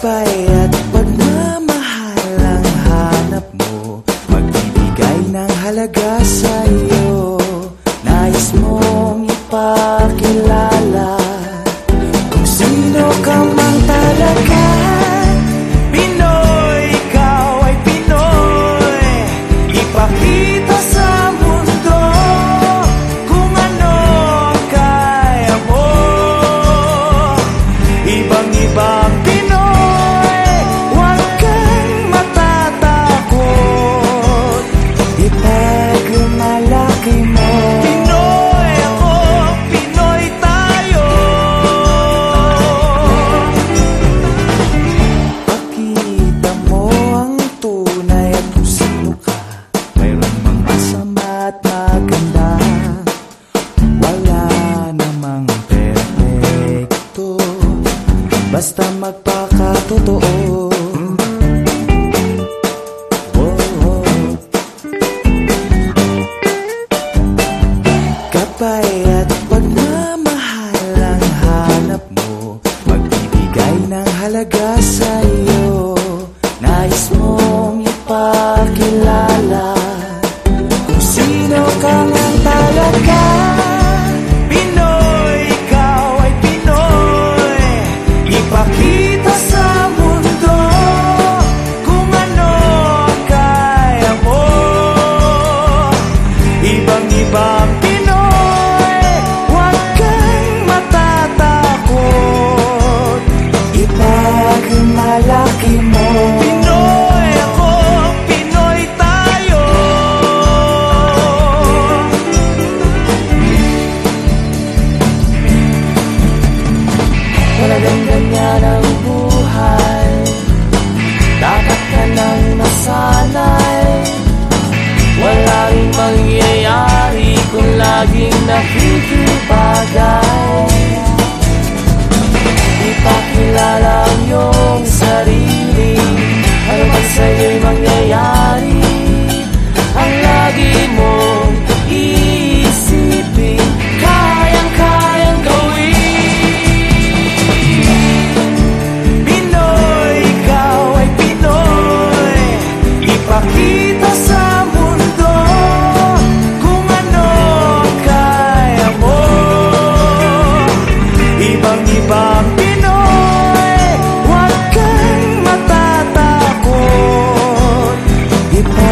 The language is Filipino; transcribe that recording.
Bye. Basta magpakatotoo. Kapay at pagmamahal ang hanap mo. Magbibigay ng halaga sa iyo Nais mong ipakilala Talagang ganyan ang buhay. Dapat ka nang masanay Walang mangyayari kung laging nakikipagay keep